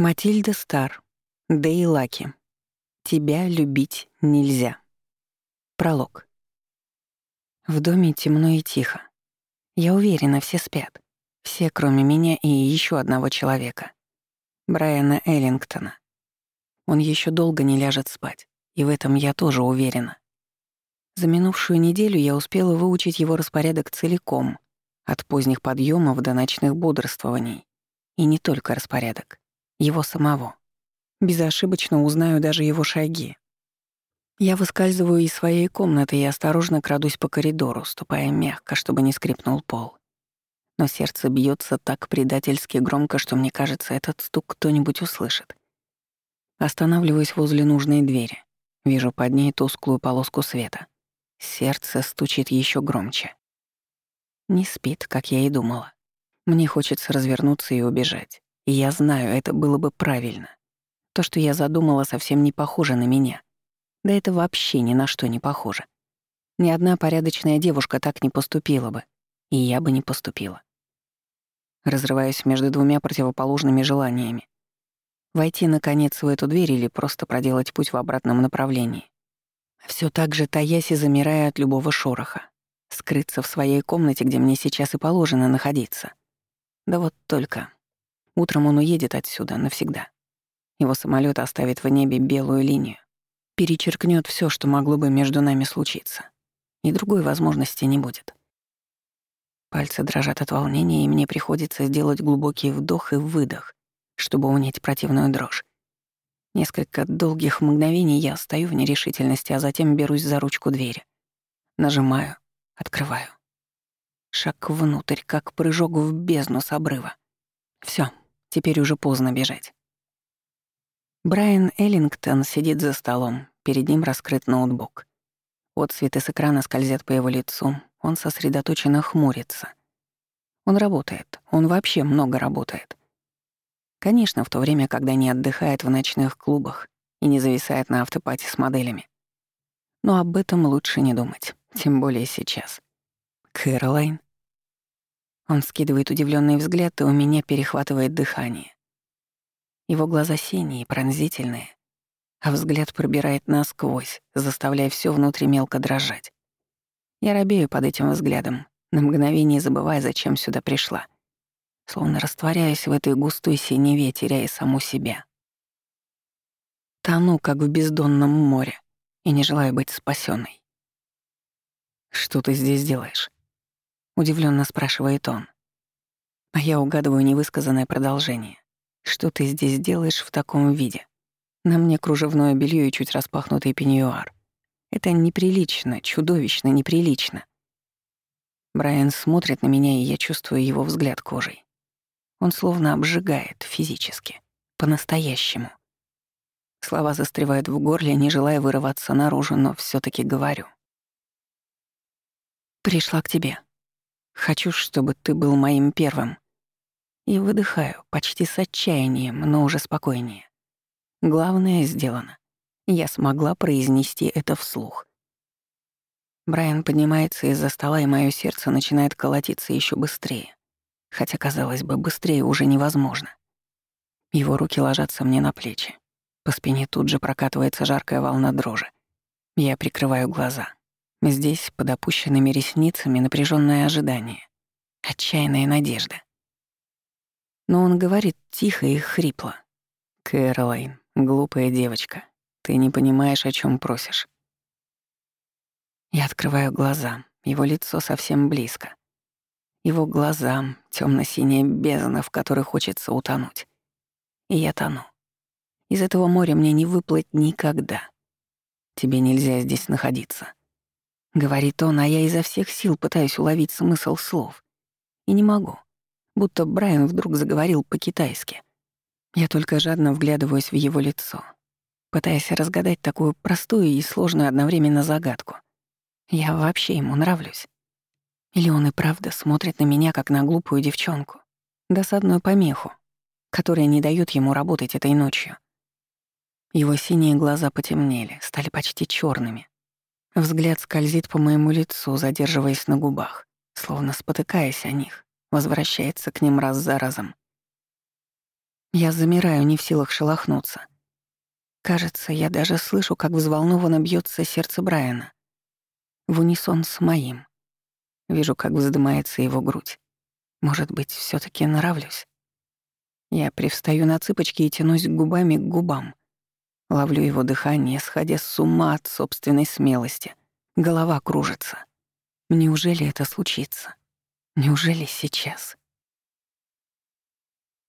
Матильда Стар. Да и Лаки. Тебя любить нельзя. Пролог. В доме темно и тихо. Я уверена, все спят. Все, кроме меня и еще одного человека. Брайана Эллингтона. Он еще долго не ляжет спать, и в этом я тоже уверена. За минувшую неделю я успела выучить его распорядок целиком, от поздних подъемов до ночных бодрствований. И не только распорядок его самого. Безошибочно узнаю даже его шаги. Я выскальзываю из своей комнаты и осторожно крадусь по коридору, ступая мягко, чтобы не скрипнул пол. Но сердце бьется так предательски громко, что мне кажется, этот стук кто-нибудь услышит. Останавливаюсь возле нужной двери. Вижу под ней тусклую полоску света. Сердце стучит еще громче. Не спит, как я и думала. Мне хочется развернуться и убежать. И я знаю, это было бы правильно. То, что я задумала, совсем не похоже на меня. Да это вообще ни на что не похоже. Ни одна порядочная девушка так не поступила бы. И я бы не поступила. Разрываюсь между двумя противоположными желаниями. Войти, наконец, в эту дверь или просто проделать путь в обратном направлении. Все так же таясь и замирая от любого шороха. Скрыться в своей комнате, где мне сейчас и положено находиться. Да вот только Утром он уедет отсюда навсегда. Его самолет оставит в небе белую линию, перечеркнет все, что могло бы между нами случиться. И другой возможности не будет. Пальцы дрожат от волнения, и мне приходится сделать глубокий вдох и выдох, чтобы унять противную дрожь. Несколько долгих мгновений я стою в нерешительности, а затем берусь за ручку двери. Нажимаю, открываю. Шаг внутрь, как прыжок в бездну с обрыва. Все, Теперь уже поздно бежать. Брайан Эллингтон сидит за столом, перед ним раскрыт ноутбук. Отцветы с экрана скользят по его лицу, он сосредоточенно хмурится. Он работает, он вообще много работает. Конечно, в то время, когда не отдыхает в ночных клубах и не зависает на автопате с моделями. Но об этом лучше не думать, тем более сейчас. Кэролайн он скидывает удивленный взгляд, и у меня перехватывает дыхание. Его глаза синие, пронзительные, а взгляд пробирает насквозь, заставляя все внутри мелко дрожать. Я робею под этим взглядом, на мгновение забывая, зачем сюда пришла. Словно растворяясь в этой густой синеве, теряя саму себя. Тону, как в бездонном море, и не желаю быть спасенной. «Что ты здесь делаешь?» Удивленно спрашивает он. А я угадываю невысказанное продолжение. Что ты здесь делаешь в таком виде? На мне кружевное белье и чуть распахнутый пеньюар. Это неприлично, чудовищно неприлично. Брайан смотрит на меня, и я чувствую его взгляд кожей. Он словно обжигает физически, по-настоящему. Слова застревают в горле, не желая вырываться наружу, но все таки говорю. «Пришла к тебе», Хочу, чтобы ты был моим первым. И выдыхаю, почти с отчаянием, но уже спокойнее. Главное сделано. Я смогла произнести это вслух. Брайан поднимается из-за стола, и мое сердце начинает колотиться еще быстрее. Хотя, казалось бы, быстрее уже невозможно. Его руки ложатся мне на плечи. По спине тут же прокатывается жаркая волна дрожи. Я прикрываю глаза. Здесь, под опущенными ресницами, напряженное ожидание, отчаянная надежда. Но он говорит тихо и хрипло. «Кэролайн, глупая девочка, ты не понимаешь, о чем просишь». Я открываю глаза, его лицо совсем близко. Его глаза — темно синяя бездна, в которой хочется утонуть. И я тону. Из этого моря мне не выплыть никогда. Тебе нельзя здесь находиться. — говорит он, а я изо всех сил пытаюсь уловить смысл слов. И не могу. Будто Брайан вдруг заговорил по-китайски. Я только жадно вглядываюсь в его лицо, пытаясь разгадать такую простую и сложную одновременно загадку. Я вообще ему нравлюсь. Или он и правда смотрит на меня, как на глупую девчонку, досадную помеху, которая не дает ему работать этой ночью. Его синие глаза потемнели, стали почти черными, Взгляд скользит по моему лицу, задерживаясь на губах, словно спотыкаясь о них, возвращается к ним раз за разом. Я замираю, не в силах шелохнуться. Кажется, я даже слышу, как взволнованно бьется сердце Брайана. В унисон с моим. Вижу, как вздымается его грудь. Может быть, все таки нравлюсь? Я привстаю на цыпочки и тянусь губами к губам. Ловлю его дыхание, сходя с ума от собственной смелости. Голова кружится. Неужели это случится? Неужели сейчас?